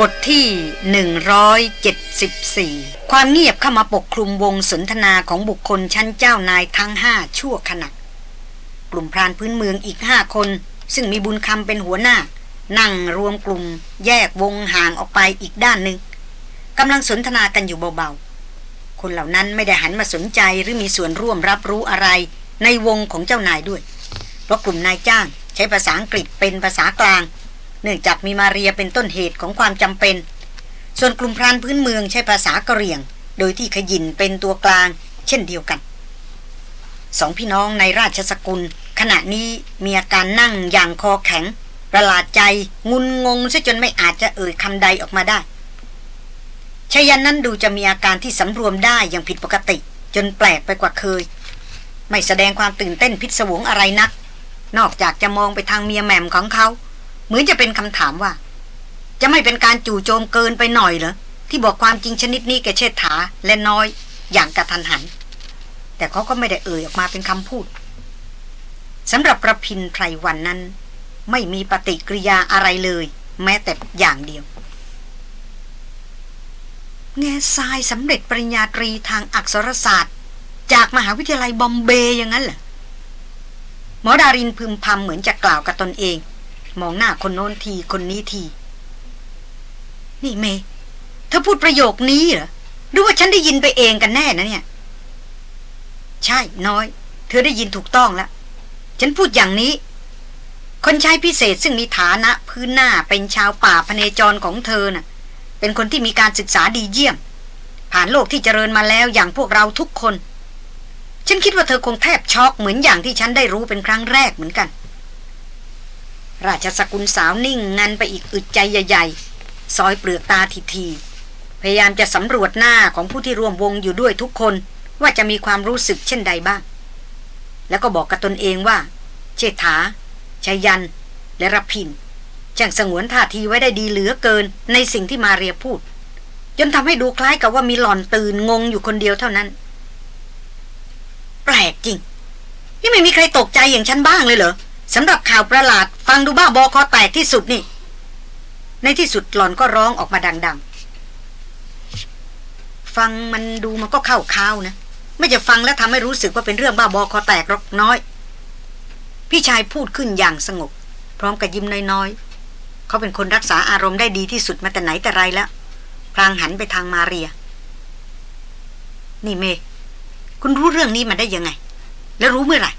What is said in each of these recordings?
บทที่ 174 ความเงียบเข้ามาปกคลุมวงสนทนาของบุคคลชั้นเจ้านายทั้งห้าชั่วขณะกลุ่มพรานพื้นเมืองอีกห้าคน ซึ่งมีบุญคำเป็นหัวหน้า นั่งรวมกลุ่ม แยกวงห่างออกไปอีกด้านหนึ่งกำลังสนทนากันอยู่เบาๆ คนเหล่านั้นไม่ได้หันมาสนใจหรือมีส่วนร่วมรับรู้อะไร ในวงของเจ้านายด้วย เพราะกลุ่มนายจ้างใช้ภาษาอังกฤษเป็นภาษากลาง เนื่องจากมีมาเรียเป็นต้นเหตุของความจำเป็น ส่วนกลุ่มพรานพื้นเมืองใช้ภาษากะเหรี่ยง โดยที่ขยินเป็นตัวกลาง เช่นเดียวกัน สองพี่น้องในราชสกุล ขณะนี้มีอาการนั่งอย่างคอแข็ง ประหลาดใจงุนงงซะจนไม่อาจจะเอ่ยคำใดออกมาได้ชยันนั้นดูจะมีอาการที่สำรวมได้อย่างผิดปกติ จนแปลกไปกว่าเคย ไม่แสดงความตื่นเต้นพิศวงอะไรนัก นอกจากจะมองไปทางเมียแหม่มของเขา เหมือนจะเป็นคำถามว่า จะไม่เป็นการจู่โจมเกินไปหน่อยเหรอที่บอกความจริงชนิดนี้แกเชษฐาและน้อยอย่างกระทันหัน แต่เขาก็ไม่ได้เอ่ยออกมาเป็นคำพูดสำหรับประพินไพรวันนั้น ไม่มีปฏิกิริยาอะไรเลย แม้แต่อย่างเดียวแง่ทรายสำเร็จปริญญาตรีทางอักษรศาสตร์ จากมหาวิทยาลัยบอมเบย์อย่างนั้นเหรอหมอดารินพึมพำเหมือนจะกล่าวกับตนเอง มองหน้าคนโน้นทีคนนี้ที นี่เมเธอพูดประโยคนี้เหรอหรือว่าฉันได้ยินไปเองกันแน่นะเนี่ย ใช่น้อย เธอได้ยินถูกต้องแล้ว ฉันพูดอย่างนี้ คนใช้พิเศษซึ่งมีฐานะ พื้นหน้าเป็นชาวป่าพเนจรของเธอน่ะ เป็นคนที่มีการศึกษาดีเยี่ยม ผ่านโลกที่เจริญมาแล้วอย่างพวกเราทุกคน ฉันคิดว่าเธอคงแทบช็อกเหมือนอย่างที่ฉันได้รู้เป็นครั้งแรกเหมือนกัน ราชสกุลสาวนิ่งงันไปอีกอึดใจใหญ่ๆ ซอยเปลือกตาทีทีพยายามจะสำรวจหน้าของผู้ที่ร่วมวงอยู่ด้วยทุกคนว่าจะมีความรู้สึกเช่นใดบ้าง แล้วก็บอกกับตนเองว่า เชษฐาชายัน และรพินช่างสงวนท่าทีไว้ได้ดีเหลือเกินในสิ่งที่มาเรียพูด จนทำให้ดูคล้ายกับว่ามีหล่อนตื่นงงอยู่คนเดียวเท่านั้น แปลกจริง นี่ไม่มีใครตกใจอย่างฉันบ้างเลยเหรอ สำหรับข่าวประหลาด ฟังดูบ้าบอคอแตกที่สุดนี่ ในที่สุดหล่อนก็ร้องออกมาดัง ๆ ฟังมันดูมันก็เข้าข้าวนะ ไม่จะฟังแล้วทำให้รู้สึกว่าเป็นเรื่องบ้าบอคอแตกรอกน้อย พี่ชายพูดขึ้นอย่างสงบ พร้อมกับยิ้มน้อยๆ เขาเป็นคนรักษาอารมณ์ได้ดีที่สุดมาแต่ไหนแต่ไรแล้วพลางหันไปทางมาเรีย นี่เม คุณรู้เรื่องนี้มาได้ยังไง แล้วรู้เมื่อไหร่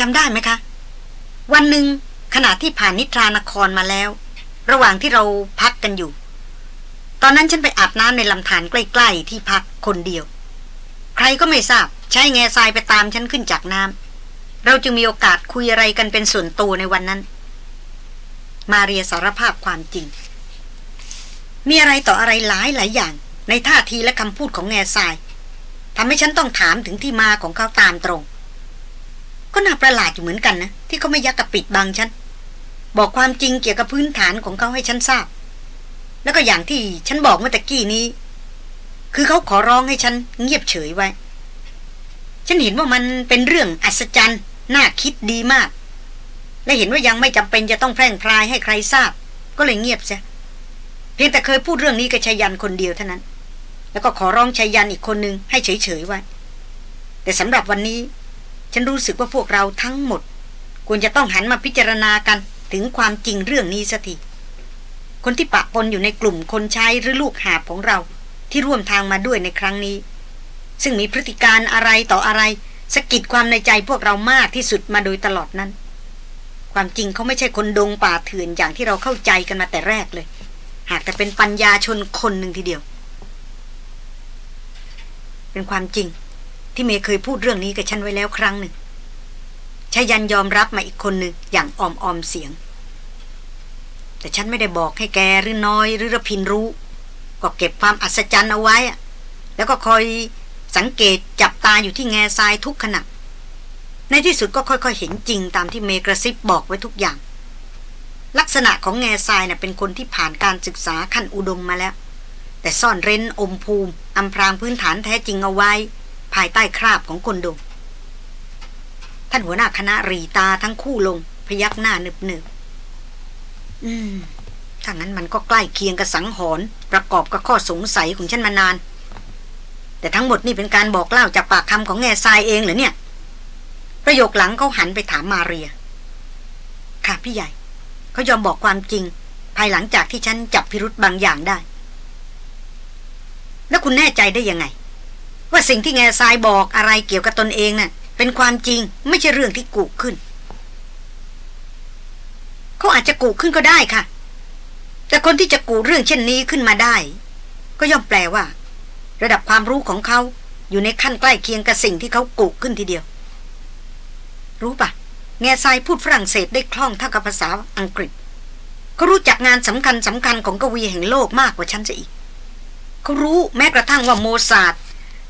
จำได้ไหมคะ วันหนึ่งขณะที่ผ่านนิทรานครมาแล้ว ระหว่างที่เราพักกันอยู่ ตอนนั้นฉันไปอาบน้ำในลำธารใกล้ๆที่พักคนเดียว ใครก็ไม่ทราบใช้แง่ทรายไปตามฉันขึ้นจากน้ำเราจึงมีโอกาสคุยอะไรกันเป็นส่วนตัวในวันนั้น มาเรียสารภาพความจริง มีอะไรต่ออะไรหลายหลายอย่าง ในท่าทีและคำพูดของแง่ทรายทำให้ฉันต้องถามถึงที่มาของเขาตามตรง ก็น่าประหลาดอยู่เหมือนกันนะ ที่เขาไม่ยักกระปิดบังฉัน บอกความจริงเกี่ยวกับพื้นฐานของเขาให้ฉันทราบ แล้วก็อย่างที่ฉันบอกเมื่อตะกี้นี้ คือเขาขอร้องให้ฉันเงียบเฉยไว้ ฉันเห็นว่ามันเป็นเรื่องอัศจรรย์น่าคิดดีมาก และเห็นว่ายังไม่จำเป็นจะต้องแพร่งพรายให้ใครทราบ ก็เลยเงียบเสียเพียงแต่เคยพูดเรื่องนี้กับชายันคนเดียวเท่านั้น แล้วก็ขอร้องชายันอีกคนนึงให้เฉยๆไว้ แต่สำหรับวันนี้ ฉันรู้สึกว่าพวกเราทั้งหมด ควรจะต้องหันมาพิจารณากันถึงความจริงเรื่องนี้สักทีคนที่ปะปนอยู่ในกลุ่มคนใช้หรือลูกหาบของเรา ที่ร่วมทางมาด้วยในครั้งนี้ ซึ่งมีพฤติการอะไรต่ออะไรสะกิดความในใจพวกเรามากที่สุดมาโดยตลอดนั้น ความจริงเขาไม่ใช่คนดงป่าเถื่อนอย่างที่เราเข้าใจกันมาแต่แรกเลย หากแต่เป็นปัญญาชนคนหนึ่งทีเดียว เป็นความจริง ที่เมย์เคยพูดเรื่องนี้กับฉันไว้แล้วครั้งหนึ่งชายันยอมรับมาอีกคนหนึ่งอย่างออมออมเสียง แต่ฉันไม่ได้บอกให้แกหรือน้อยหรือระพินรู้ ก็เก็บความอัศจรรย์เอาไว้ แล้วก็คอยสังเกตจับตาอยู่ที่แง่ทรายทุกขณะในที่สุดก็ค่อยๆเห็นจริงตามที่เมกระซิบบอกไว้ทุกอย่าง ลักษณะของแง่ทรายนะ่ะเป็นคนที่ผ่านการศึกษาขั้นอุดมมาแล้ว แต่ซ่อนเร้นอมภูมิอำพรางพื้นฐานแท้จริงเอาไว้ ภายใต้คราบของคนดงท่านหัวหน้าคณะรีตาทั้งคู่ลง พยักหน้าหนึบหนึบอืม ถ้างั้นมันก็ใกล้เคียงกับสังหรณ์ประกอบกับข้อสงสัยของฉันมานาน แต่ทั้งหมดนี่เป็นการบอกเล่าจากปากคำของแง่ทรายเองเหรอเนี่ย ประโยคหลังเขาหันไปถามมาเรีย ค่ะพี่ใหญ่ เขายอมบอกความจริง ภายหลังจากที่ฉันจับพิรุษบางอย่างได้ แล้วคุณแน่ใจได้ยังไง ว่าสิ่งที่แง่ทรายบอกอะไรเกี่ยวกับตนเองน่ะ เป็นความจริงไม่ใช่เรื่องที่กุขึ้น เขาอาจจะกุขึ้นก็ได้ค่ะ แต่คนที่จะกูเรื่องเช่นนี้ขึ้นมาได้ ก็ย่อมแปลว่า ระดับความรู้ของเขาอยู่ในขั้นใกล้เคียงกับสิ่งที่เขากุขึ้นทีเดียว รู้ปะแง่ทรายพูดฝรั่งเศสได้คล่องเท่ากับภาษาอังกฤษเขารู้จักงานสำคัญสำคัญของกวีแห่งโลกมากกว่าฉันซะอีก เขารู้แม้กระทั่งว่าโมซาร์ท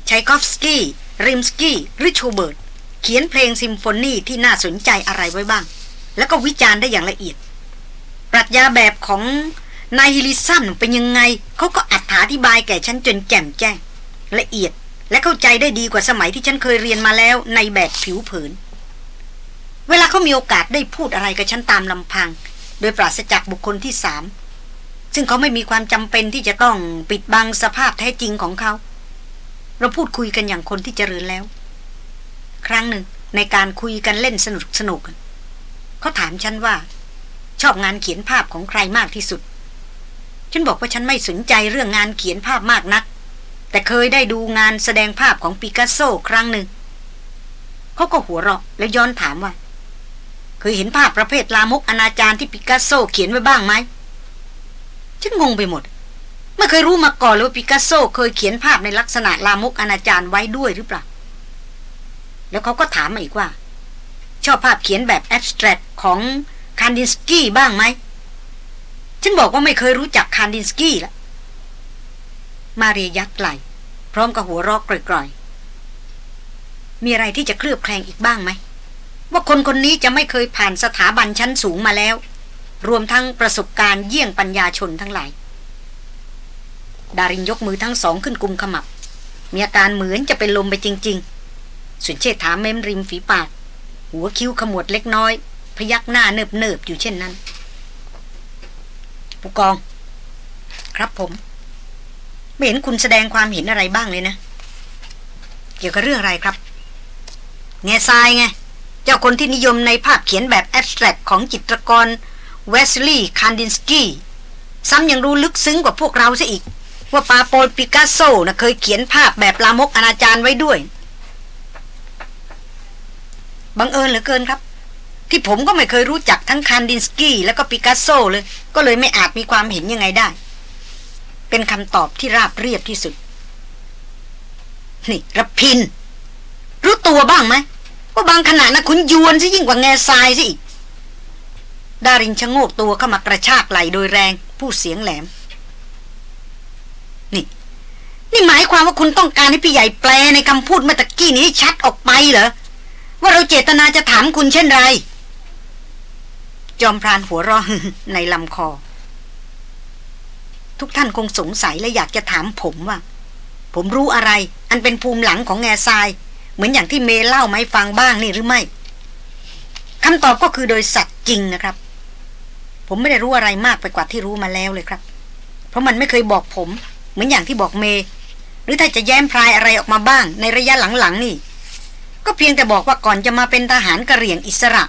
ไชคอฟสกี้ริมสกี้หรือชูเบิร์ตเขียนเพลงซิมโฟนีที่น่าสนใจอะไรไว้บ้าง แล้วก็วิจารณ์ได้อย่างละเอียด ปรัชญาแบบของนายฮิลิซัมเป็นยังไง เขาก็อธิบายแก่ฉันจนแจ่มแจ้ง ละเอียดและเข้าใจได้ดีกว่าสมัยที่ฉันเคยเรียนมาแล้วในแบบผิวเผิน เวลาเขามีโอกาสได้พูดอะไรกับฉันตามลำพัง โดยปราศจากบุคคลที่สามซึ่งเขาไม่มีความจำเป็นที่จะต้องปิดบังสภาพแท้จริงของเขา เราพูดคุยกันอย่างคนที่เจริญแล้ว ครั้งหนึ่งในการคุยกันเล่นสนุกสนุกเขาถามฉันว่า ชอบงานเขียนภาพของใครมากที่สุด ฉันบอกว่าฉันไม่สนใจเรื่องงานเขียนภาพมากนัก แต่เคยได้ดูงานแสดงภาพของปิกัสโซครั้งหนึ่งเขาก็หัวเราะแล้วย้อนถามว่า เคยเห็นภาพประเภทลามกอนาจารที่ปิกัสโซเขียนไว้บ้างไหมฉันงงไปหมด ไม่เคยรู้มาก่อนเลยว่าปิกัสโซเคยเขียนภาพในลักษณะลามกอนาจารไว้ด้วยหรือเปล่า แล้วเขาก็ถามมาอีกว่า ชอบภาพเขียนแบบแอบสแตรกของคานดินสกี้บ้างไหม ฉันบอกว่าไม่เคยรู้จักคานดินสกี้ละมาเรียยักไหลพร้อมกับหัวรอกกร่อยๆ มีอะไรที่จะเคลือบแคลงอีกบ้างไหม ว่าคนคนนี้จะไม่เคยผ่านสถาบันชั้นสูงมาแล้ว รวมทั้งประสบการณ์เยี่ยงปัญญาชนทั้งหลาย ดารินยกมือทั้งสองขึ้นกุมขมับ มีอาการเหมือนจะเป็นลมไปจริง ๆ สุนเชษฐาเม้มริมฝีปาก หัวคิ้วขมวดเล็กน้อย พยักหน้าเนิบเนิบอยู่เช่นนั้น ผู้กอง ครับผม ไม่เห็นคุณแสดงความเห็นอะไรบ้างเลยนะ เกี่ยวกับเรื่องอะไรครับแง่ทรายไง เจ้าคนที่นิยมในภาพเขียนแบบแอบสแตรกของจิตรกรเวสลีย์คานดินสกี้ซ้ำยังรู้ลึกซึ้งกว่าพวกเราซะอีก ว่าปาโปลปิกัสโซนะเคยเขียนภาพแบบลามกอนาจารไว้ด้วย บังเอิญเหลือเกินครับ ที่ผมก็ไม่เคยรู้จักทั้งคานดินสกี้แล้วก็ปิกัสโซเลย ก็เลยไม่อาจมีความเห็นยังไงได้ เป็นคำตอบที่ราบเรียบที่สุด นี่ระพิน รู้ตัวบ้างไหมว่าบางขณะนะคุณยวนซะยิ่งกว่าแง่ทรายซะอีกดารินชะโงกตัวเข้ามากระชากไหลโดยแรง ผู้เสียงแหลม นี่ นี่หมายความว่าคุณต้องการให้พี่ใหญ่แปลในคำพูดเมื่อตะกี้นี้ชัดออกไปเหรอ ว่าเราเจตนาจะถามคุณเช่นไร จอมพรานหัวเราะในลำคอ ทุกท่านคงสงสัยและอยากจะถามผมว่า ผมรู้อะไร อันเป็นภูมิหลังของแง่ทราย เหมือนอย่างที่เมเล่าไม่ฟังบ้างนี่หรือไม่คำตอบก็คือโดยสัตว์จริงนะครับ ผมไม่ได้รู้อะไรมากไปกว่าที่รู้มาแล้วเลยครับ เพราะมันไม่เคยบอกผม มือนอย่างที่บอกเม หรือถ้าจะแย้มพรายอะไรออกมาบ้าง ในระยะหลังๆนี่ ก็เพียงแต่บอกว่าก่อนจะมาเป็นทหารกระเหรี่ยงอิสระ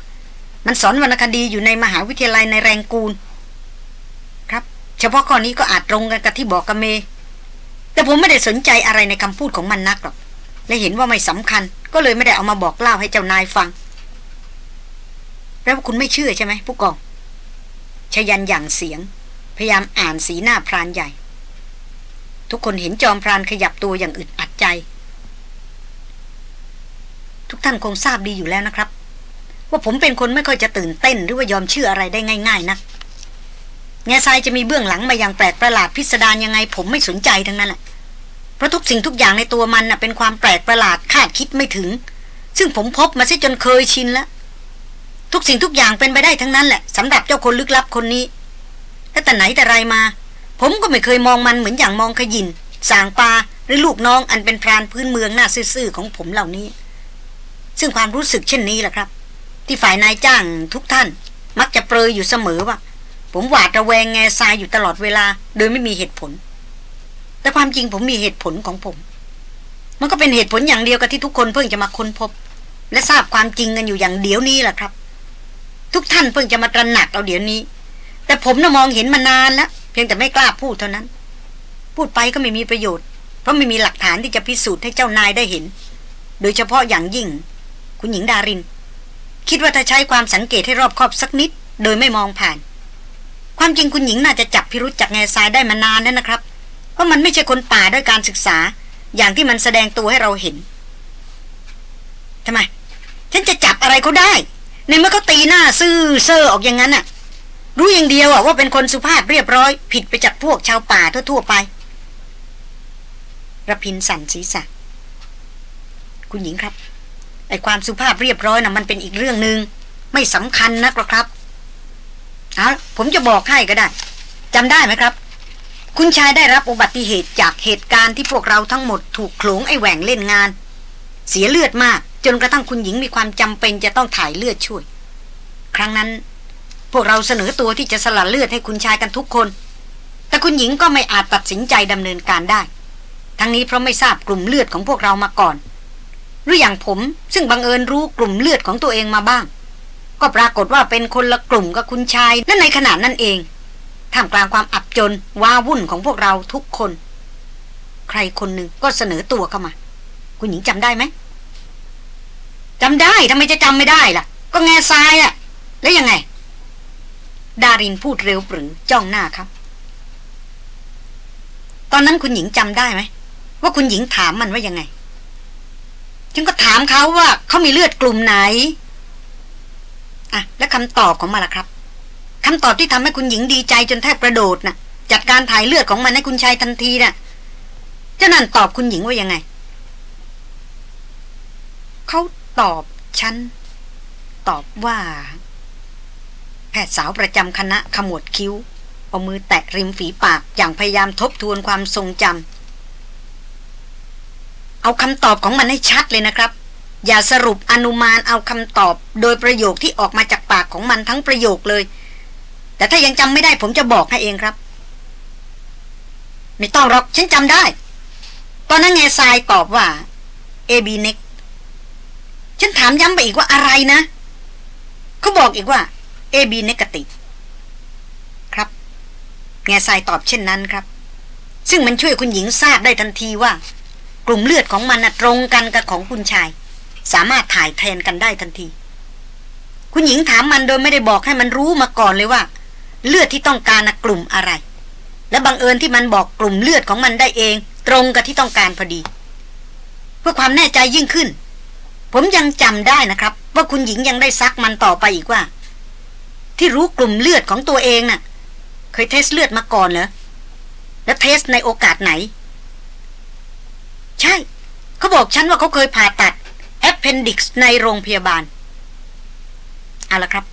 มันสอนวรรณคดีอยู่ในมหาวิทยาลัยในแรงกูล ครับ เฉพาะข้อนี้ก็อาจตรงกันกับที่บอกกับเม แต่ผมไม่ได้สนใจอะไรในคำพูดของมันนักหรอกและเห็นว่าไม่สำคัญ ก็เลยไม่ได้เอามาบอกเล่าให้เจ้านายฟังแล้วคุณไม่เชื่อใช่ไหมผู้กองชยันอย่างเสียง พยายามอ่านสีหน้าพรานใหญ่ ทุกคนเห็นจอมพรานขยับตัวอย่างอึดอัดใจ ทุกท่านคงทราบดีอยู่แล้วนะครับ ว่าผมเป็นคนไม่ค่อยจะตื่นเต้นหรือว่ายอมเชื่ออะไรได้ง่ายๆนะแง่ทรายจะมีเบื้องหลังมาอย่างแปลกประหลาดพิสดารยังไง ผมไม่สนใจทั้งนั้นแหละเพราะทุกสิ่งทุกอย่างในตัวมันน่ะเป็นความแปลกประหลาดคาดคิดไม่ถึง ซึ่งผมพบมาซะจนเคยชินแล้วทุกสิ่งทุกอย่างเป็นไปได้ทั้งนั้นแหละสำหรับเจ้าคนลึกลับคนนี้แต่ไหนแต่ไรมา ผมก็ไม่เคยมองมันเหมือนอย่างมองขยินสางปลาหรือลูกน้องอันเป็นพรานพื้นเมืองหน้าซื่อๆของผมเหล่านี้ ซึ่งความรู้สึกเช่นนี้แหละครับ ที่ฝ่ายนายจ้างทุกท่าน มักจะเปรยอยู่เสมอว่า ผมหวาดระแวงแง่ทรายอยู่ตลอดเวลา โดยไม่มีเหตุผล แต่ความจริงผมมีเหตุผลของผม มันก็เป็นเหตุผลอย่างเดียวกับที่ทุกคนเพิ่งจะมาค้นพบ และทราบความจริงกันอยู่อย่างเดียวนี้แหละครับ ทุกท่านเพิ่งจะมาตระหนักเอาเดี๋ยวนี้ แต่ผมน่ะมองเห็นมานานแล้ว เพียงแต่ไม่กล้าพูดเท่านั้น พูดไปก็ไม่มีประโยชน์ เพราะไม่มีหลักฐานที่จะพิสูจน์ให้เจ้านายได้เห็น โดยเฉพาะอย่างยิ่ง คุณหญิงดาริน คิดว่าถ้าใช้ความสังเกตให้รอบคอบสักนิด โดยไม่มองผ่าน ความจริงคุณหญิงน่าจะจับพิรุษจากแง่ทรายได้มานานแล้วนะครับ เพราะมันไม่ใช่คนป่าด้วยการศึกษา อย่างที่มันแสดงตัวให้เราเห็นทำไมฉันจะจับอะไรเขาได้ ในเมื่อเขาตีหน้าซื่อเซ่อออกอย่างนั้นน่ะ รู้อย่างเดียวอะว่าเป็นคนสุภาพเรียบร้อย ผิดไปจากพวกชาวป่าทั่วๆไประพินสันศีรษะ คุณหญิงครับ ไอความสุภาพเรียบร้อยนะ่ะมันเป็นอีกเรื่องหนึง่งไม่สำคัญนักหรอกครับเอาผมจะบอกให้ก็ได้จำได้ไหมครับ คุณชายได้รับอุบัติเหตุจากเหตุการณ์ที่พวกเราทั้งหมดถูกโขลงไอแหว่งเล่นงาน เสียเลือดมาก จนกระทั่งคุณหญิงมีความจำเป็นจะต้องถ่ายเลือดช่วย ครั้งนั้น พวกเราเสนอตัวที่จะสละเลือดให้คุณชายกันทุกคน แต่คุณหญิงก็ไม่อาจตัดสินใจดำเนินการได้ ทั้งนี้เพราะไม่ทราบกลุ่มเลือดของพวกเรามาก่อน หรืออย่างผมซึ่งบังเอิญรู้กลุ่มเลือดของตัวเองมาบ้าง ก็ปรากฏว่าเป็นคนละกลุ่มกับคุณชาย และในขณะนั้นเองท่ามกลางความอับจนว้าวุ่นของพวกเราทุกคน ใครคนหนึ่งก็เสนอตัวเข้ามา คุณหญิงจำได้ไหมจำได้ทำไมจะจำไม่ได้ล่ะ ก็แง่ทรายอะแล้วยังไง ดารินพูดเร็วปรือจ้องหน้าครับ ตอนนั้นคุณหญิงจำได้ไหมว่าคุณหญิงถามมันว่ายังไงฉันก็ถามเขาว่าเขามีเลือดกลุ่มไหนอะแล้วคำตอบของมันล่ะครับคำตอบที่ทำให้คุณหญิงดีใจจนแทบกระโดดนะ่ะ จัดการถ่ายเลือดของมันให้คุณชายทันทีนะ่ะเจ้านั่นตอบคุณหญิงว่ายังไงเขาตอบฉันตอบว่า แพทย์สาวประจำคณะขมวดคิ้ว เอามือแตะริมฝีปากอย่างพยายามทบทวนความทรงจำเอาคำตอบของมันให้ชัดเลยนะครับ อย่าสรุปอนุมานเอาคำตอบ โดยประโยคที่ออกมาจากปากของมันทั้งประโยคเลย แต่ถ้ายังจำไม่ได้ผมจะบอกให้เองครับ ไม่ต้องหรอกฉันจำได้ ตอนนั้นแง่ทรายตอบว่าเอบีเน็กฉันถามย้ำไปอีกว่าอะไรนะ เขาบอกอีกว่า เอบีเนกติครับ แง่ทรายตอบเช่นนั้นครับ ซึ่งมันช่วยคุณหญิงทราบได้ทันทีว่า กลุ่มเลือดของมันตรงกันกับของคุณชาย สามารถถ่ายแทนกันได้ทันที คุณหญิงถามมันโดยไม่ได้บอกให้มันรู้มาก่อนเลยว่า เลือดที่ต้องการกลุ่มอะไร และบังเอิญที่มันบอกกลุ่มเลือดของมันได้เอง ตรงกับที่ต้องการพอดี เพื่อความแน่ใจยิ่งขึ้น ผมยังจำได้นะครับ ว่าคุณหญิงยังได้ซักมันต่อไปอีกว่า ที่รู้กลุ่มเลือดของตัวเองน่ะ เคย test เลือดมาก่อนเหรอ แล้ว test ในโอกาสไหน ใช่ เขาบอกฉันว่าเขาเคยผ่าตัด appendix ในโรงพยาบาล เอาละครับ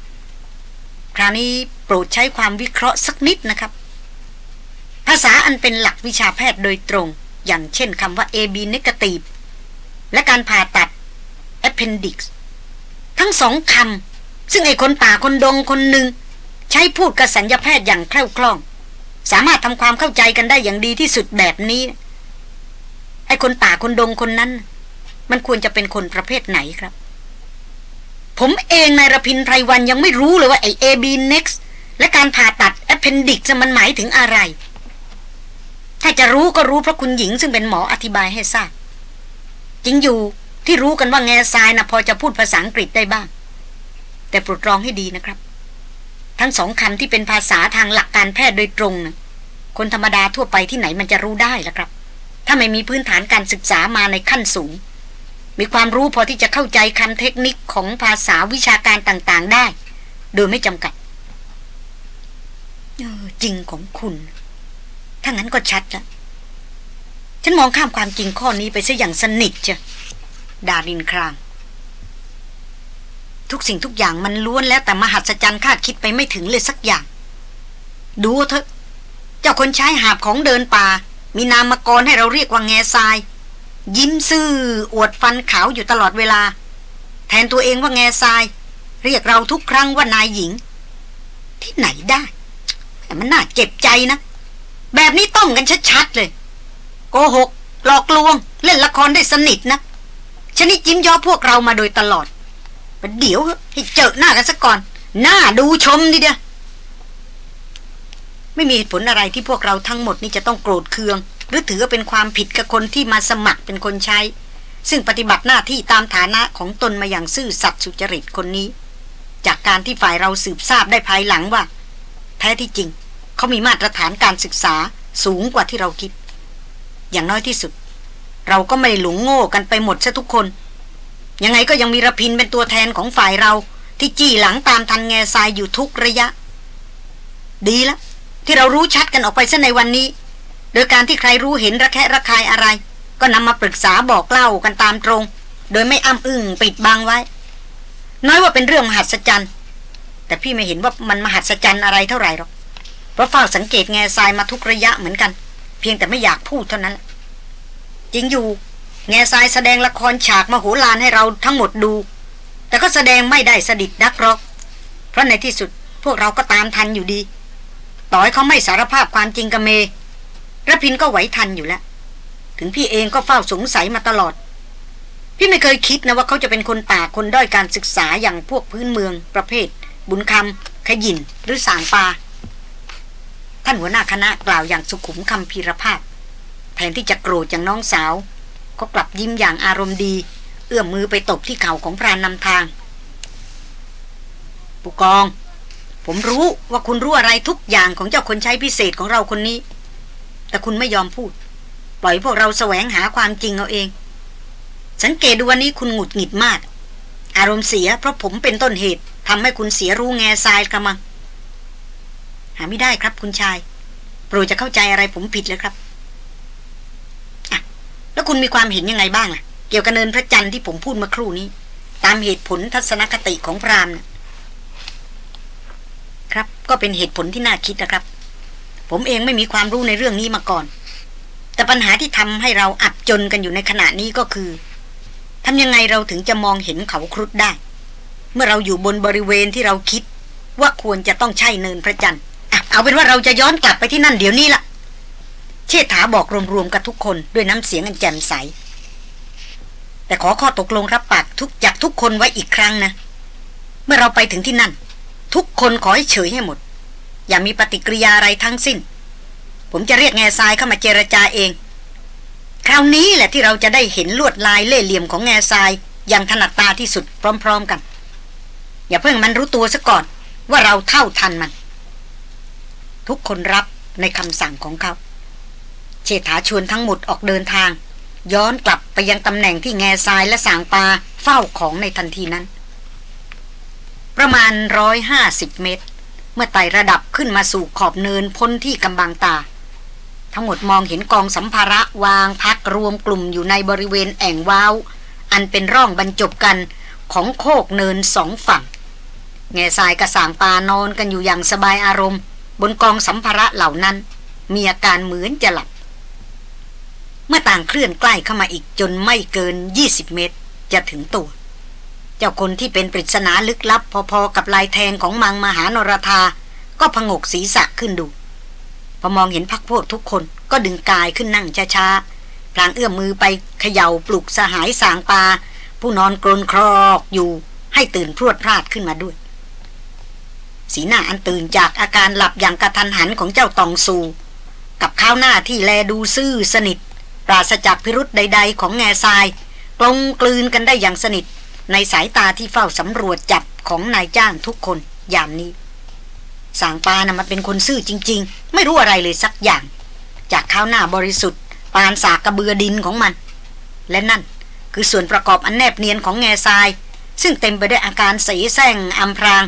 คราวนี้โปรดใช้ความวิเคราะห์สักนิดนะครับ ภาษาอันเป็นหลักวิชาแพทย์โดยตรง อย่างเช่นคำว่า AB negative และการผ่าตัด appendix ทั้งสองคำ ซึ่งไอ้คนป่าคนดงคนหนึ่ง ใช้พูดกับสัญญาแพทย์อย่างแคล่วคล่อง สามารถทำความเข้าใจกันได้อย่างดีที่สุดแบบนี้ ไอ้คนป่าคนดงคนนั้น มันควรจะเป็นคนประเภทไหนครับ ผมเองนายรพินไพรวันยังไม่รู้เลยว่าไอ้ AB next และการผ่าตัด appendix มันหมายถึงอะไร ถ้าจะรู้ก็รู้เพราะคุณหญิงซึ่งเป็นหมออธิบายให้ทราบจริงอยู่ที่รู้กันว่าแง่ทรายนะพอจะพูดภาษาอังกฤษได้บ้าง แต่โปรดรองให้ดีนะครับ ทั้งสองคำที่เป็นภาษาทางหลักการแพทย์โดยตรงนะคนธรรมดาทั่วไปที่ไหนมันจะรู้ได้ล่ะครับ ถ้าไม่มีพื้นฐานการศึกษามาในขั้นสูง มีความรู้พอที่จะเข้าใจคำเทคนิคของภาษาวิชาการต่างๆได้ โดยไม่จำกัดออจริงของคุณ ถ้างั้นก็ชัดละฉันมองข้ามความจริงข้อนี้ไปซะอย่างสนิทจ้ะดารินคราง ทุกสิ่งทุกอย่างมันล้วนแล้วแต่มหัศจรรย์คาดคิดไปไม่ถึงเลยสักอย่าง ดูเถอะ เจ้าคนใช้หาบของเดินป่า มีนามกรให้เราเรียกว่าแง่ทราย ยิ้มซื่ออวดฟันขาวอยู่ตลอดเวลา แทนตัวเองว่าแง่ทราย เรียกเราทุกครั้งว่านายหญิง ที่ไหนได้แต่มันน่าเจ็บใจนะ แบบนี้ต้มกันชัดๆเลย โกหก หลอกลวง เล่นละครได้สนิทนะชนิดยิ้มย่อพวกเรามาโดยตลอด ประเดี๋ยวให้เจอหน้ากันสักก่อน หน้าดูชมดิเดียไม่มีเหตุผลอะไรที่พวกเราทั้งหมดนี่จะต้องโกรธเคือง หรือถือว่าเป็นความผิดกับคนที่มาสมัครเป็นคนใช้ ซึ่งปฏิบัติหน้าที่ตามฐานะของตนมาอย่างซื่อสัตย์สุจริตคนนี้ จากการที่ฝ่ายเราสืบทราบได้ภายหลังว่า แท้ที่จริง เขามีมาตรฐานการศึกษาสูงกว่าที่เราคิด อย่างน้อยที่สุด เราก็ไม่หลงโง่กันไปหมดซะทุกคน ยังไงก็ยังมีระพินเป็นตัวแทนของฝ่ายเรา ที่จี้หลังตามทันแง่ทรายอยู่ทุกระยะ ดีละ ที่เรารู้ชัดกันออกไปซะในวันนี้ โดยการที่ใครรู้เห็นระแคะระคายอะไร ก็นำมาปรึกษาบอกเล่ากันตามตรง โดยไม่อ้ำอึ้งปิดบังไว้ น้อยว่าเป็นเรื่องมหัศจรรย์แต่พี่ไม่เห็นว่ามันมหัศจรรย์อะไรเท่าไหร่หรอกเพราะเฝ้าสังเกตแง่ทรายมาทุกระยะเหมือนกัน เพียงแต่ไม่อยากพูดเท่านั้นจริงอยู่ แง่ทรายแสดงละครฉากมโหฬารให้เราทั้งหมดดู แต่ก็แสดงไม่ได้สดิดนักหรอก เพราะในที่สุดพวกเราก็ตามทันอยู่ดี ต่อให้เขาไม่สารภาพความจริงกับเมระพินก็ไหวทันอยู่แล้ว ถึงพี่เองก็เฝ้าสงสัยมาตลอด พี่ไม่เคยคิดนะว่าเขาจะเป็นคนป่าคนด้อยการศึกษาอย่างพวกพื้นเมือง ประเภท บุญคำขยินหรือสางปาท่านหัวหน้าคณะกล่าวอย่างสุขุมคำพีรภาพ แทนที่จะโกรธอย่างน้องสาว ก็กลับยิ้มอย่างอารมณ์ดี เอื้อมมือไปตบที่เข่าของพรานนำทางปุกอง ผมรู้ว่าคุณรู้อะไรทุกอย่างของเจ้าคนใช้พิเศษของเราคนนี้ แต่คุณไม่ยอมพูด ปล่อยพวกเราแสวงหาความจริงเอาเอง สังเกตดูวันนี้คุณหงุดหงิดมาก อารมณ์เสียเพราะผมเป็นต้นเหตุทำให้คุณเสียรู้แง่ทรายกระมัง หาไม่ได้ครับคุณชาย โปรดจะเข้าใจอะไรผมผิดเลยครับ แล้วคุณมีความเห็นยังไงบ้างล่ะ เกี่ยวกับเนินพระจันทร์ที่ผมพูดเมื่อครู่นี้ ตามเหตุผลทัศนคติของพรามนะครับ ก็เป็นเหตุผลที่น่าคิดนะครับ ผมเองไม่มีความรู้ในเรื่องนี้มาก่อน แต่ปัญหาที่ทำให้เราอับจนกันอยู่ในขณะนี้ก็คือทำยังไงเราถึงจะมองเห็นเขาครุฑได้ เมื่อเราอยู่บนบริเวณที่เราคิดว่าควรจะต้องใช่เนินพระจันทร์เอาเป็นว่าเราจะย้อนกลับไปที่นั่นเดี๋ยวนี้ละ เชษฐาบอกรวมๆกับทุกคนด้วยน้ำเสียงอันแจ่มใส แต่ขอข้อตกลงรับปากทุกจากทุกคนไว้อีกครั้งนะ เมื่อเราไปถึงที่นั่น ทุกคนขอให้เฉยให้หมด อย่ามีปฏิกิริยาอะไรทั้งสิ้น ผมจะเรียกแง่ทรายเข้ามาเจรจาเอง คราวนี้แหละที่เราจะได้เห็นลวดลายเล่เหลี่ยมของแง่ทรายอย่างถนัดตาที่สุดพร้อม ๆกัน อย่าเพิ่งมันรู้ตัวซะก่อนว่าเราเท่าทันมัน ทุกคนรับในคำสั่งของเขา เชษฐาชวนทั้งหมดออกเดินทาง ย้อนกลับไปยังตำแหน่งที่แง่ทรายและสางปลาเฝ้าของในทันทีนั้น ประมาณร้อยห้าสิบเมตร เมื่อไต่ระดับขึ้นมาสู่ขอบเนินพ้นที่กำบังตา ทั้งหมดมองเห็นกองสัมภาระวางพักรวมกลุ่มอยู่ในบริเวณแอ่งว้าว อันเป็นร่องบรรจบกันของโคกเนินสองฝั่ง แง่ทรายกระสางปานอนกันอยู่อย่างสบายอารมณ์ บนกองสัมภาระเหล่านั้น มีอาการเหมือนจะหลับ เมื่อต่างเคลื่อนใกล้เข้ามาอีกจนไม่เกิน 20 เมตร จะถึงตัว เจ้าคนที่เป็นปริศนาลึกลับ พอๆกับลายแทงของมังมหานรธา ก็พงกศีรษะขึ้นดู พอมองเห็นพักพวกทุกคนก็ดึงกายขึ้นนั่งช้าๆพลางเอื้อมมือไปเขย่าปลุกสหายสางปา ผู้นอนกรนครอกอยู่ให้ตื่นพรวดพลาดขึ้นมาด้วย สีหน้าอันตื่นจากอาการหลับอย่างกระทันหันของเจ้าตองซู กับข้าวหน้าที่แลดูซื่อสนิท ปราศจากพิรุษใด ๆ ของแง่ทรายกลงกลืนกันได้อย่างสนิท ในสายตาที่เฝ้าสำรวจจับของนายจ้างทุกคนยามนี้สางปานะ่ะมันเป็นคนซื่อจริง ๆ ไม่รู้อะไรเลยสักอย่าง จากข้าวหน้าบริสุทธิ์ ปานสากกระเบือดินของมัน และนั่นคือส่วนประกอบอันแนบเนียนของแง่ทราย ซึ่งเต็มไปด้วยอาการสีแซงอำพราง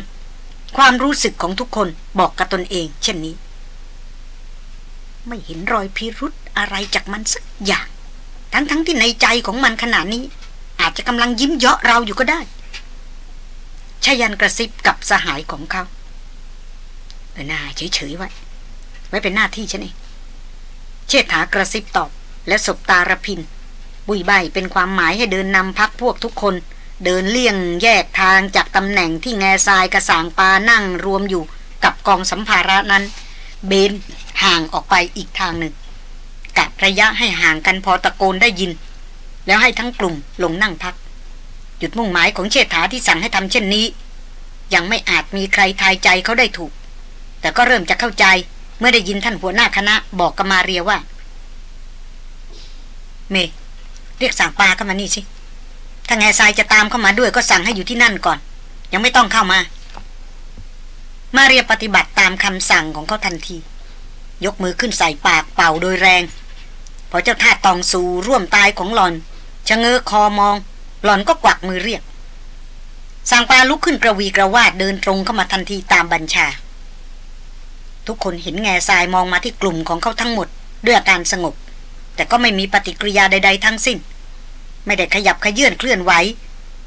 ความรู้สึกของทุกคนบอกกับตนเอง เช่นนี้ ไม่เห็นรอยพิรุษ อะไรจากมันสักอย่าง ทั้งๆทที่ในใจของมันขนาดนี้ อาจจะกำลังยิ้มเยาะเราอยู่ก็ได้ชายันกระซิบกับสหายของเขาเออนาเฉยๆไว้ ไว้เป็นหน้าที่ฉันเองเชษฐากระซิบตอบ และสบตารพิน บุยใบเป็นความหมายให้เดินนำพักพวกทุกคน เดินเลี่ยงแยกทางจากตำแหน่งที่แง่ทรายกระสางปานั่งรวมอยู่กับกองสัมภาระนั้น เบนห่างออกไปอีกทางหนึ่ง กัดระยะให้ห่างกันพอตะโกนได้ยิน แล้วให้ทั้งกลุ่มลงนั่งพัก จุดมุ่งหมายของเชษฐาที่สั่งให้ทำเช่นนี้ ยังไม่อาจมีใครทายใจเขาได้ถูก แต่ก็เริ่มจะเข้าใจเมื่อได้ยินท่านหัวหน้าคณะบอกกับมาเรียว่า เม เรียกสั่งปลาเข้ามานี่สิ ถ้าแง่ทรายจะตามเข้ามาด้วยก็สั่งให้อยู่ที่นั่นก่อน ยังไม่ต้องเข้ามา มาเรียปฏิบัติตามคำสั่งของเขาทันที ยกมือขึ้นใส่ปากเป่าโดยแรง พอเจ้าท่าตองสูร่วมตายของหลอนชะเง้อคอมอง หลอนก็กวักมือเรียกสังปาลุกขึ้นกระวีกระวาดเดินตรงเข้ามาทันทีตามบัญชา ทุกคนเห็นแง่ทรายมองมาที่กลุ่มของเขาทั้งหมด ด้วยอาการสงบ แต่ก็ไม่มีปฏิกิริยาใด ๆ ทั้งสิ้น ไม่ได้ขยับขยื่นเคลื่อนไหว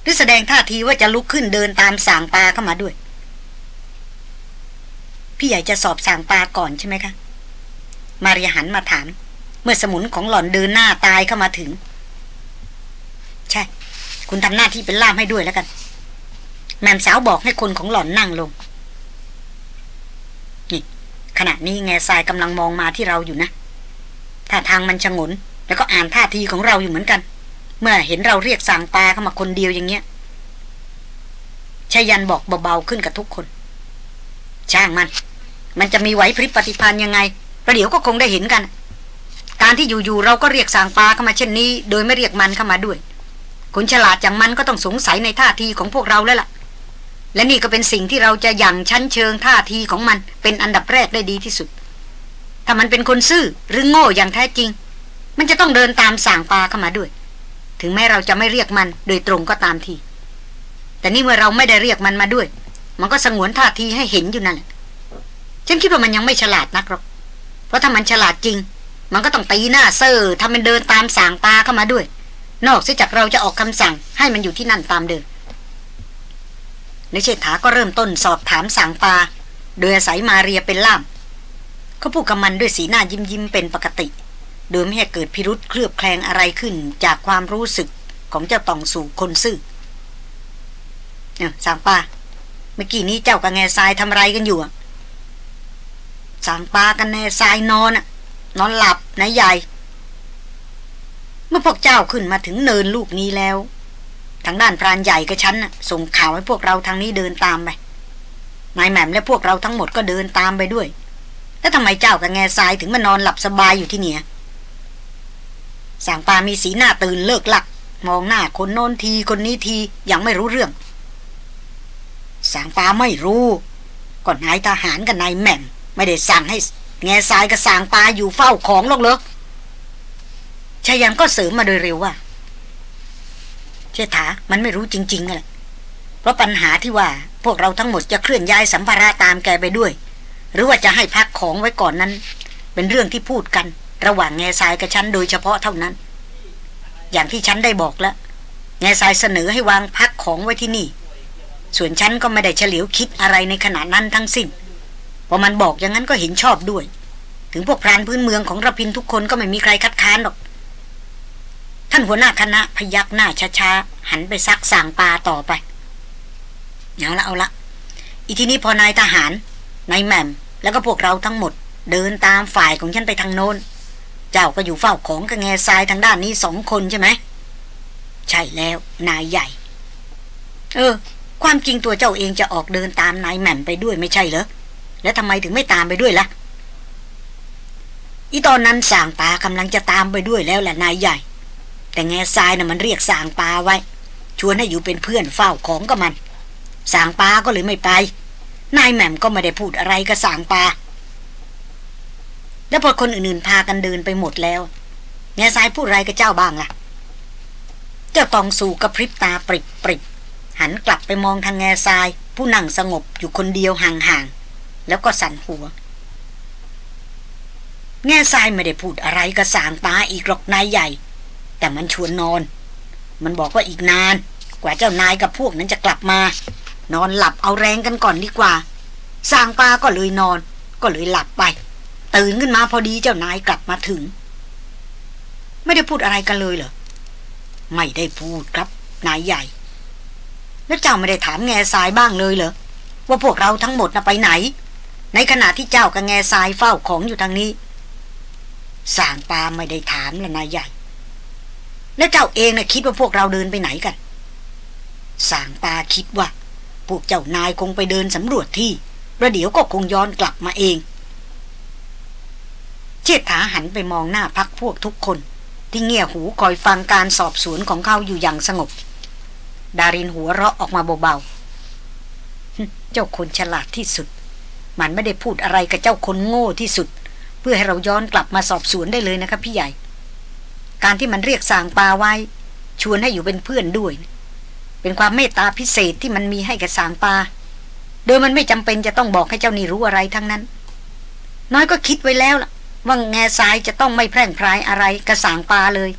หรือแสดงท่าทีว่าจะลุกขึ้นเดินตามสางปาเข้ามาด้วย พี่ใหญ่จะสอบสางปาก่อนใช่ไหมคะ มารียหันมาถาม เมื่อสมุนของหล่อนเดินหน้าตายเข้ามาถึง ใช่ คุณทำหน้าที่เป็นล่ามให้ด้วยแล้วกัน แม่สาวบอกให้คนของหล่อนนั่งลงนี่ขณะนี้แง่ทรายกำลังมองมาที่เราอยู่นะท่าทางมันชงน แล้วก็อ่านท่าทีของเราอยู่เหมือนกัน เมื่อเห็นเราเรียกสางปลาเข้ามาคนเดียวอย่างเงี้ยชายันบอกเบาๆขึ้นกับทุกคน ช่างมัน มันจะมีไหวพริบปฏิพันธ์ยังไงประเดี๋ยวก็คงได้เห็นกัน การที่อยู่ๆเราก็เรียกสางปลาเข้ามาเช่นนี้ โดยไม่เรียกมันเข้ามาด้วยคนฉลาดอย่างมันก็ต้องสงสัยในท่าทีของพวกเราแล้วล่ะ และนี่ก็เป็นสิ่งที่เราจะยั่งชั้นเชิงท่าทีของมันเป็นอันดับแรกได้ดีที่สุด ถ้ามันเป็นคนซื่อหรือโง่อย่างแท้จริง มันจะต้องเดินตามสางปลาเข้ามาด้วย ถึงแม้เราจะไม่เรียกมันโดยตรงก็ตามที แต่นี่เมื่อเราไม่ได้เรียกมันมาด้วย มันก็สงวนท่าทีให้เห็นอยู่นั่นแหละฉันคิดว่ามันยังไม่ฉลาดนักหรอก เพราะถ้ามันฉลาดจริง มันก็ต้องตีหน้าเซอร์ทำมันเดินตามสางปลาเข้ามาด้วย นอกเสียจากเราจะออกคำสั่ง ให้มันอยู่ที่นั่นตามเดิมในเชษฐาก็เริ่มต้นสอบถามสางปลาโดยอาศัยมาเรียเป็นล่าม เขาพูดกับมันด้วยสีหน้ายิ้มยิ้มเป็นปกติ โดยไม่ให้เกิดพิรุษเคลือบแคลงอะไรขึ้นจากความรู้สึกของเจ้าตองสู่คนซื่อเนี่ยสางปลาเมื่อกี้นี้เจ้ากับแง่ทรายทำไรกันอยู่อะสางปลากันแน่ทรายนอนอะ นอนหลับนะใหญ่เมื่อพวกเจ้าขึ้นมาถึงเนินลูกนี้แล้ว ทางด้านพรานใหญ่กับฉันส่งข่าวให้พวกเราทางนี้เดินตามไปนายแหม่มและพวกเราทั้งหมดก็เดินตามไปด้วย แล้วทำไมเจ้ากับแง่ทรายถึงมานอนหลับสบายอยู่ที่เนี่ยสางปามีสีหน้าตื่นเลิกหลัก มองหน้าคนโน้นทีคนนี้ทียังไม่รู้เรื่องสางปาไม่รู้ก็นายทหารกับนายแหม่มไม่ได้สั่งให้ แง่ทรายกับสางปลาอยู่เฝ้าของหรอกเหรอชายันก็เสริมมาโดยเร็วว่า เชษฐามันไม่รู้จริงๆนั่นแหละเพราะปัญหาที่ว่าพวกเราทั้งหมดจะเคลื่อนย้ายสัมภาระตามแกไปด้วย หรือว่าจะให้พักของไว้ก่อนนั้น เป็นเรื่องที่พูดกัน ระหว่างแง่ทรายกับฉันโดยเฉพาะเท่านั้น อย่างที่ฉันได้บอกแล้วแง่ทรายเสนอให้วางพักของไว้ที่นี่ ส่วนฉันก็ไม่ได้เฉลียวคิดอะไรในขณะนั้นทั้งสิ้น อมันบอกอย่างนั้นก็เห็นชอบด้วย ถึงพวกพรานพื้นเมืองของระพินทุกคนก็ไม่มีใครคัดค้านหรอก ท่านหัวหน้าคณะพยักหน้าช้าๆหันไปซักสางปลาต่อไปเอาละเอาละอีทีนี้พอนายทหารนายแหม่มแล้วก็พวกเราทั้งหมด เดินตามฝ่ายของฉันไปทางโน้น เจ้าก็อยู่เฝ้าของกับแงทรายทางด้านนี้สองคนใช่ไหมใช่แล้วนายใหญ่ เออ ความจริงตัวเจ้าเองจะออกเดินตามนายแหม่มไปด้วยไม่ใช่เหรอ แล้วทำไมถึงไม่ตามไปด้วยละ่ะ อีตอนนั้นสางปากำลังจะตามไปด้วยแล้วแหละนายใหญ่ แต่แง่ทรายน่ะมันเรียกสางปาไว้ ชวนให้อยู่เป็นเพื่อนเฝ้าของกับมัน สางปาก็เลยไม่ไป นายแหม่มก็ไม่ได้พูดอะไรกับสางปา แล้วพอคนอื่นๆพากันเดินไปหมดแล้ว แง่ทรายพูดอะไรกับเจ้าบ้างล่ะ เจ้าตองสู่กระพริบตาปริบปริบหันกลับไปมองทางแง่ทราย ผู้นั่งสงบอยู่คนเดียวห่างๆ แล้วก็สั่นหัว แง่ทรายไม่ได้พูดอะไรกับสางปลาอีกหรอกนายใหญ่ แต่มันชวนนอน มันบอกว่าอีกนาน กว่าเจ้านายกับพวกนั้นจะกลับมา นอนหลับเอาแรงกันก่อนดีกว่าสางปาก็เลยนอน ก็เลยหลับไป ตื่นขึ้นมาพอดีเจ้านายกลับมาถึง ไม่ได้พูดอะไรกันเลยเหรอไม่ได้พูดครับ นายใหญ่ แล้วเจ้าไม่ได้ถามแง่ทรายบ้างเลยเหรอว่าพวกเราทั้งหมดน่ะไปไหน ในขณะที่เจ้ากับแง่ทรายเฝ้าของอยู่ทางนี้สางปาไม่ได้ถามละนายใหญ่ แล้วเจ้าเองนะ่ะคิดว่าพวกเราเดินไปไหนกันสางปาคิดว่า พวกเจ้านายคงไปเดินสำรวจที่ประเดี๋ยวก็คงย้อนกลับมาเอง เชิดถาหันไปมองหน้าพักพวกทุกคน ที่เงี่ยหูคอยฟังการสอบสวนของเขาอยู่อย่างสงบ ดารินหัวเราะออกมาเบาๆเจ้าคนฉลาดที่สุด มันไม่ได้พูดอะไรกับเจ้าคนโง่ที่สุด เพื่อให้เราย้อนกลับมาสอบสวนได้เลยนะครับพี่ใหญ่ การที่มันเรียกสางปาไว้ ชวนให้อยู่เป็นเพื่อนด้วย เป็นความเมตตาพิเศษที่มันมีให้กับสางปา โดยมันไม่จำเป็นจะต้องบอกให้เจ้านี่รู้อะไรทั้งนั้น น้อยก็คิดไว้แล้วล่ะ ว่าแง่ทรายจะต้องไม่แพร่งพรายอะไรกระสางปลาเลย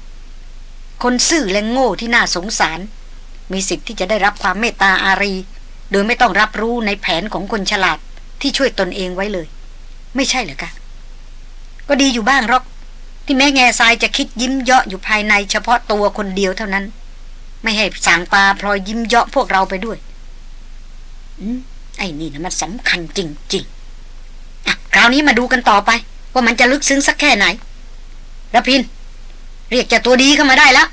คนซื่อและโง่ที่น่าสงสาร มีสิทธิ์ที่จะได้รับความเมตตาอารี โดยไม่ต้องรับรู้ในแผนของคนฉลาด ที่ช่วยตนเองไว้เลย ไม่ใช่เหรอคะก็ดีอยู่บ้างหรอก ที่แม่แง่ทรายจะคิดยิ้มเยาะอยู่ภายในเฉพาะตัวคนเดียวเท่านั้น ไม่ให้สางปลาพลอยยิ้มเยาะพวกเราไปด้วยอืมไอ้นี่นะมันสำคัญจริงๆอะคราวนี้มาดูกันต่อไป ว่ามันจะลึกซึ้งสักแค่ไหนระพิน เรียกจะตัวดีเข้ามาได้แล้ว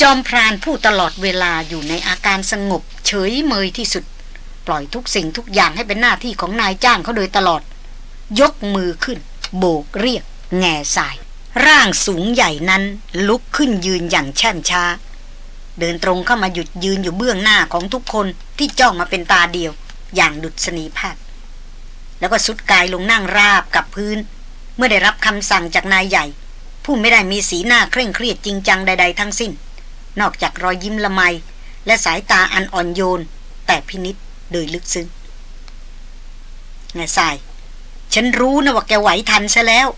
จอมพรานผู้ตลอดเวลาอยู่ในอาการสงบเฉยเมยที่สุด ปล่อยทุกสิ่งทุกอย่างให้เป็นหน้าที่ของนายจ้างเขาโดยตลอด ยกมือขึ้น โบกเรียก แง่สาย ร่างสูงใหญ่นั้นลุกขึ้นยืนอย่างแช่มช้า เดินตรงเข้ามาหยุดยืนอยู่เบื้องหน้าของทุกคนที่จ้องมาเป็นตาเดียว อย่างดุษณีภาพ แล้วก็สุดกายลงนั่งราบกับพื้น เมื่อได้รับคำสั่งจากนายใหญ่ ผู้ไม่ได้มีสีหน้าเคร่งเครียดจริงจังใด ๆ ทั้งสิ้น นอกจากรอยยิ้มละไมและสายตาอันอ่อนโยน แต่พินิษ โดยลึกซึ้งนายสาย ฉันรู้นะว่าแกไหวทันซะแล้ว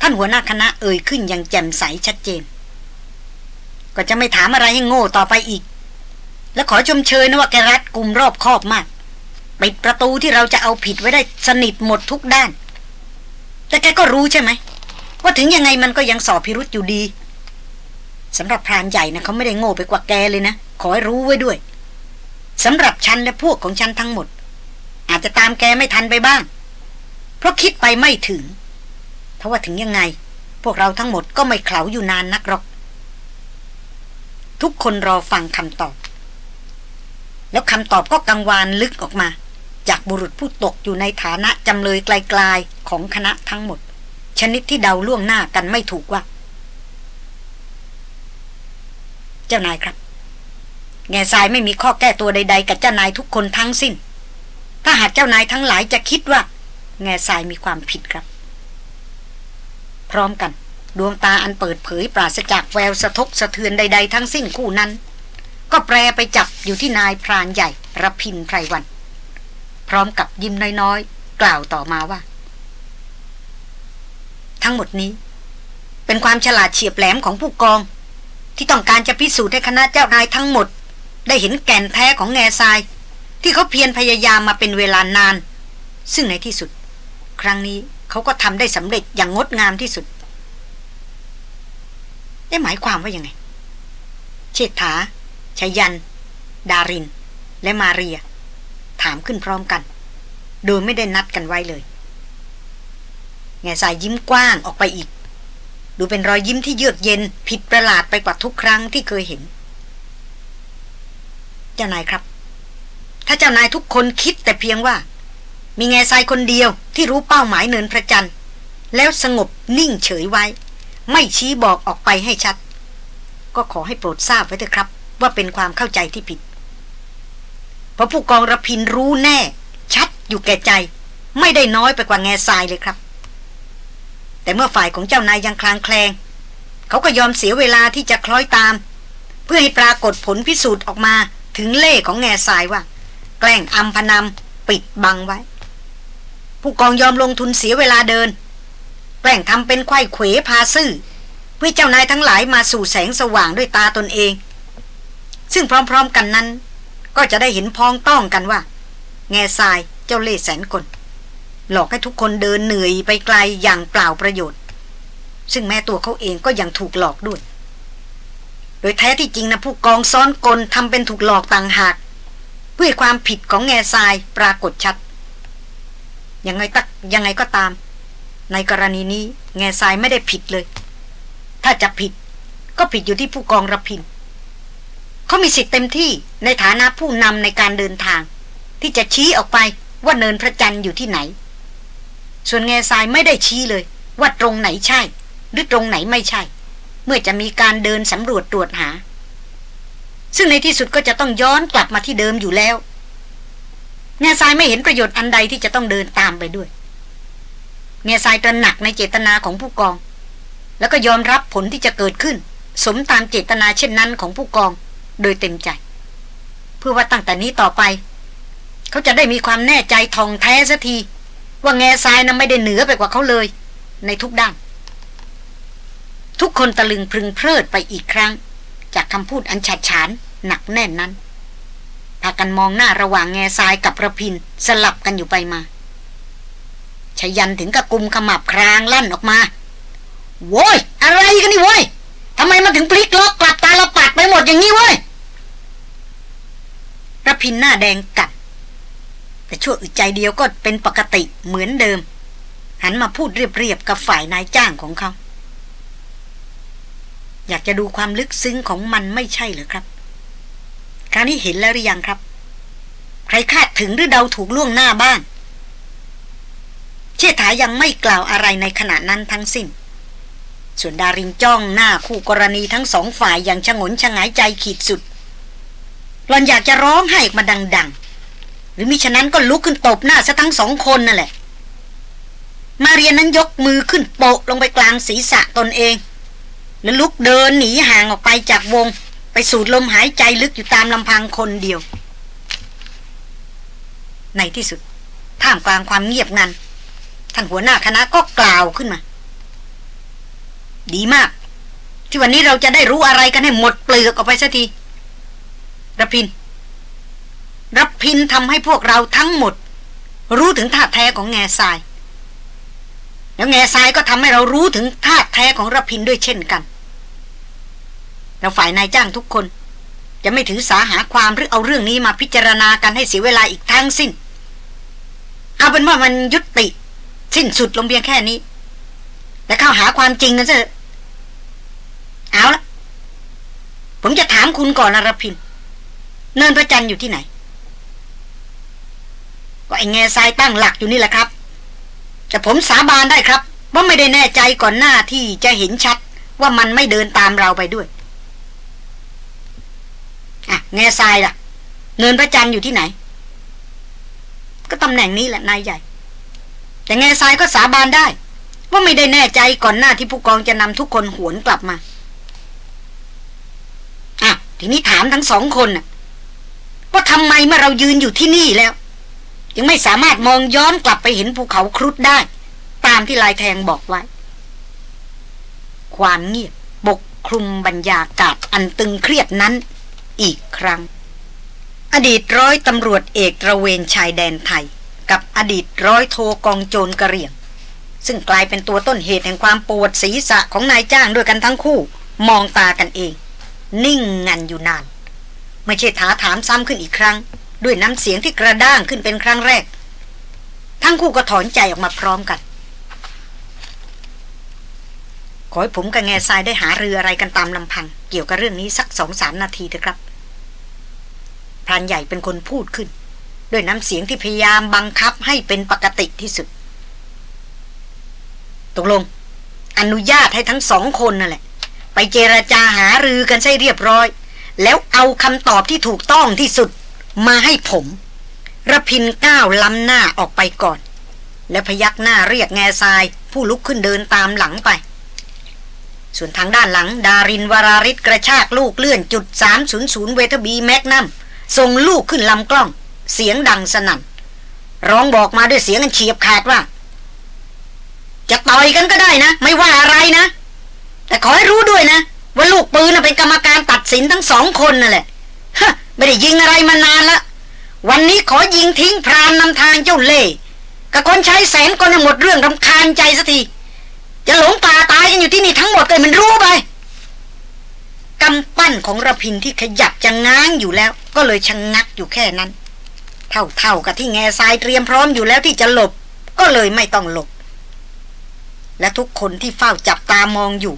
ท่านหัวหน้าคณะเอ่ยขึ้นอย่างแจ่มใสชัดเจน ก็จะไม่ถามอะไรให้โง่ต่อไปอีก และขอชมเชยนะว่าแกรัดกลุ่มรอบคอบมากปิดประตูที่เราจะเอาผิดไว้ได้สนิทหมดทุกด้าน แต่แกก็รู้ใช่ไหม ว่าถึงยังไงมันก็ยังสอบพิรุษอยู่ดีสำหรับพรานใหญ่นะเขาไม่ได้โง่ไปกว่าแกเลยนะ ขอให้รู้ไว้ด้วย สำหรับฉันและพวกของฉันทั้งหมด อาจจะตามแกไม่ทันไปบ้าง เพราะคิดไปไม่ถึงเพราะว่าถึงยังไง พวกเราทั้งหมดก็ไม่เข่าอยู่นานนักหรอก ทุกคนรอฟังคำตอบ แล้วคำตอบก็กังวานลึกออกมา จากบุรุษผู้ตกอยู่ในฐานะจำเลยไกลๆของคณะทั้งหมด ชนิดที่เดาล่วงหน้ากันไม่ถูกว่า เจ้านายครับ แง่ทรายไม่มีข้อแก้ตัวใด ๆ กับเจ้านายทุกคนทั้งสิ้น ถ้าหากเจ้านายทั้งหลายจะคิดว่า แง่ทรายมีความผิดครับ พร้อมกัน ดวงตาอันเปิดเผยปราศจากแววสะทกสะเทือนใด ๆ ทั้งสิ้นคู่นั้น ก็แปรไปจับอยู่ที่นายพรานใหญ่ระพินไพรวัน พร้อมกับยิ้มน้อยๆ กล่าวต่อมาว่า ทั้งหมดนี้ เป็นความฉลาดเฉียบแหลมของผู้กองที่ต้องการจะพิสูจน์ให้คณะเจ้านายทั้งหมด ได้เห็นแก่นแท้ของแง่ทราย ที่เขาเพียรพยายามมาเป็นเวลานาน ซึ่งในที่สุด ครั้งนี้เขาก็ทำได้สำเร็จอย่างงดงามที่สุด ได้หมายความว่ายังไง เชษฐาชยัน ดาริน และมาเรีย ถามขึ้นพร้อมกัน โดยไม่ได้นัดกันไว้เลย แง่สายยิ้มกว้างออกไปอีก ดูเป็นรอยยิ้มที่เยือกเย็นผิดประหลาดไปกว่าทุกครั้งที่เคยเห็น เจ้านายครับ ถ้าเจ้านายทุกคนคิดแต่เพียงว่า มีแง่ทรายคนเดียวที่รู้เป้าหมายเนินพระจันทร์ แล้วสงบนิ่งเฉยไว้ ไม่ชี้บอกออกไปให้ชัด ก็ขอให้โปรดทราบไว้เถอะครับ ว่าเป็นความเข้าใจที่ผิด เพราะผู้กองระพินรู้แน่ ชัดอยู่แก่ใจ ไม่ได้น้อยไปกว่าแง่ทรายเลยครับ แต่เมื่อฝ่ายของเจ้านายยังคลางแคลงเขาก็ยอมเสียเวลาที่จะคล้อยตาม เพื่อให้ปรากฏผลพิสูจน์ออกมา ถึงเล่ของแง่ทรายว่า แกล้งอำพนำปิดบังไว้ ผู้กองยอมลงทุนเสียเวลาเดิน แกล้งทำเป็นไข้เขวพาซื่อเพื่อเจ้านายทั้งหลายมาสู่แสงสว่างด้วยตาตนเอง ซึ่งพร้อมๆกันนั้น ก็จะได้เห็นพ้องต้องกันว่า แง่ทรายเจ้าเล่แสนกลหลอกให้ทุกคนเดินเหนื่อยไปไกลอย่างเปล่าประโยชน์ ซึ่งแม่ตัวเขาเองก็ยังถูกหลอกด้วย ดยแท้ที่จริงนะผู้กองซ้อนกลทำเป็นถูกหลอกต่างหากเพื่อความผิดของแง่ทรายปรากฏชัด ยังไงตักยังไงก็ตาม ในกรณีนี้แง่ทรายไม่ได้ผิดเลย ถ้าจะผิด ก็ผิดอยู่ที่ผู้กองระพินเขามีสิทธิ์เต็มที่ในฐานะผู้นำในการเดินทาง ที่จะชี้ออกไปว่าเนินพระจันทร์อยู่ที่ไหน ส่วนแง่ทรายไม่ได้ชี้เลย ว่าตรงไหนใช่ หรือตรงไหนไม่ใช่ เมื่อจะมีการเดินสำรวจตรวจหา ซึ่งในที่สุดก็จะต้องย้อนกลับมาที่เดิมอยู่แล้วแง่ทรายไม่เห็นประโยชน์อันใดที่จะต้องเดินตามไปด้วยแง่ทรายตระหนักในเจตนาของผู้กอง แล้วก็ยอมรับผลที่จะเกิดขึ้น สมตามเจตนาเช่นนั้นของผู้กอง โดยเต็มใจ เพื่อว่าตั้งแต่นี้ต่อไป เขาจะได้มีความแน่ใจทองแท้สัที ว่าแง่ทรายนั้นไม่ได้เหนือไปกว่าเขาเลย ในทุกด้าน ทุกคนตะลึงพึงเพลิดไปอีกครั้ง จากคำพูดอันฉัดฉานหนักแน่นนั้นพากันมองหน้าระหว่างแง่ทรายกับระพินสลับกันอยู่ไปมาชยันถึงกับกุมขมับครางลั่นออกมาโว้ยอะไรกันนี่โว้ยทำไมมันถึงพลิกล็อกกลับตาละปัดไปหมดอย่างนี้เว้ยระพินหน้าแดงกัดแต่ชั่วอึดใจเดียวก็เป็นปกติเหมือนเดิม หันมาพูดเรียบๆกับฝ่ายนายจ้างของเขา อยากจะดูความลึกซึ้งของมันไม่ใช่หรือครับ คราวนี้เห็นแล้วหรือยังครับ ใครคาดถึงหรือเดาถูกล่วงหน้าบ้าง เชษฐายังไม่กล่าวอะไรในขณะนั้นทั้งสิ้น ส่วนดารินจ้องหน้าคู่กรณีทั้งสองฝ่ายอย่างชงนชงายใจขีดสุดหลอนอยากจะร้องไห้มาดัง ๆ หรือมิฉะนั้นก็ลุกขึ้นตบหน้าซะทั้งสองคนนั่นแหละ มาเรียนนั้นยกมือขึ้นโปะลงไปกลางศีรษะตนเอง แล้วลุกเดินหนีห่างออกไปจากวง ไปสูดลมหายใจลึกอยู่ตามลำพังคนเดียว ในที่สุด ท่ามกลางความเงียบงัน ท่านหัวหน้าคณะก็กล่าวขึ้นมา ดีมาก ที่วันนี้เราจะได้รู้อะไรกันให้หมดเปลือกออกไปสักทีรพินรพินทำให้พวกเราทั้งหมด รู้ถึงธาตุแท้ของแง่ทรายแล้วแง่ทรายก็ทำให้เรารู้ถึงธาตุแท้ของรพินด้วยเช่นกัน เราฝ่ายนายจ้างทุกคน จะไม่ถือสาหาความหรือเอาเรื่องนี้มาพิจารณากันให้เสียเวลาอีกทั้งสิ้น เอาเป็นว่ามันยุติ สิ้นสุดลงเพียงแค่นี้แต่เข้าหาความจริงกันเถอะเอาละผมจะถามคุณก่อนนะรพินเนินพระจันทร์อยู่ที่ไหน ก็ไอ้แง่ทรายตั้งหลักอยู่นี่แหละครับ แต่ผมสาบานได้ครับ ว่าไม่ได้แน่ใจก่อนหน้าที่จะเห็นชัดว่ามันไม่เดินตามเราไปด้วย อะแง่ทรายล่ะ เนินพระจันทร์อยู่ที่ไหน ก็ตำแหน่งนี้แหละนายใหญ่ แต่แง่ทรายก็สาบานได้ ว่าไม่ได้แน่ใจก่อนหน้าที่ผู้กองจะนำทุกคนหวนกลับมาอะทีนี้ถามทั้งสองคนน่ะว่าทำไมเมื่อเรายืนอยู่ที่นี่แล้ว ยังไม่สามารถมองย้อนกลับไปเห็นภูเขาครุฑได้ ตามที่ลายแทงบอกไว้ ความเงียบบกคลุมบรรยากาศอันตึงเครียดนั้น อีกครั้ง อดีตร้อยตำรวจเอกตระเวนชายแดนไทย กับอดีตร้อยโทกองโจรกระเรียง ซึ่งกลายเป็นตัวต้นเหตุแห่งความปวดศีรษะของนายจ้างด้วยกันทั้งคู่ มองตากันเอง นิ่งงันอยู่นาน ไม่ใช่ถาถามซ้ำขึ้นอีกครั้ง ด้วยน้ำเสียงที่กระด้างขึ้นเป็นครั้งแรก ทั้งคู่ก็ถอนใจออกมาพร้อมกันขอให้ผมกับแง่ทรายได้หาเรืออะไรกันตามลำพัง เกี่ยวกับเรื่องนี้สักสองสามนาทีเถอะครับ พรานใหญ่เป็นคนพูดขึ้น ด้วยน้ำเสียงที่พยายามบังคับให้เป็นปกติที่สุด ตกลง อนุญาตให้ทั้งสองคนนั่นแหละ ไปเจรจาหารือกันใช่เรียบร้อย แล้วเอาคำตอบที่ถูกต้องที่สุดมาให้ผมระพินก้าวล้ำหน้าออกไปก่อน และพยักหน้าเรียกแง่ทราย ผู้ลุกขึ้นเดินตามหลังไป ส่วนทางด้านหลัง ดารินวราริศกระชากลูกเลื่อนจุด 300 เวทบีแมกนัม ส่งลูกขึ้นลำกล้อง เสียงดังสนั่น ร้องบอกมาด้วยเสียงอันเฉียบขาดว่า จะต่อยกันก็ได้นะ ไม่ว่าอะไรนะ แต่ขอให้รู้ด้วยนะ ว่าลูกปืนเป็นกรรมการตัดสินทั้งสองคนนั่นแหละฮะไม่ได้ยิงอะไรมานานละวันนี้ขอยิงทิ้งพรานนำทางเจ้าเล่กับคนใช้แสนคนให้หมดเรื่องรำคาญใจสักทีจะหลงป่าตายกันอยู่ที่นี่ทั้งหมดเลยมันรู้ไปกำปั้นของระพินที่ขยับจะง้างอยู่แล้ว ก็เลยชะงงักอยู่แค่นั้น เท่าๆกับที่แง่ทรายเตรียมพร้อมอยู่แล้วที่จะหลบ ก็เลยไม่ต้องหลบ และทุกคนที่เฝ้าจับตามองอยู่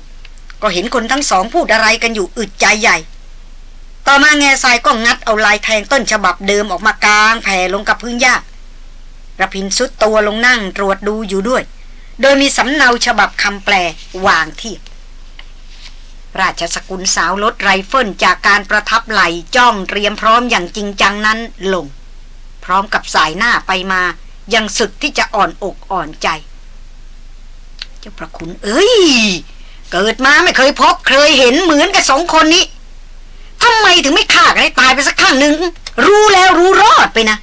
ก็เห็นคนทั้งสองพูดอะไรกันอยู่อึดใจใหญ่ ต่อมาแง่ทรายก็งัดเอาลายแทงต้นฉบับเดิมออกมากลางแผ่ลงกับพื้นหญ้าระพินสุดตัวลงนั่งตรวจดูอยู่ด้วย โดยมีสำเนาฉบับคำแปลวางเทียบ ราชสกุลสาวรถไรเฟิลจากการประทับไหลจ้องเตรียมพร้อมอย่างจริงจังนั้นลง พร้อมกับสายหน้าไปมายังสุดที่จะอ่อนอกอ่อนใจ เจ้าประคุณเอ้ย เกิดมาไม่เคยพบเคยเห็นเหมือนกับสองคนนี้ทำไมถึงไม่ฆ่ากันให้ตายไปสักข้างหนึ่งรู้แล้วรู้รอดไปนะ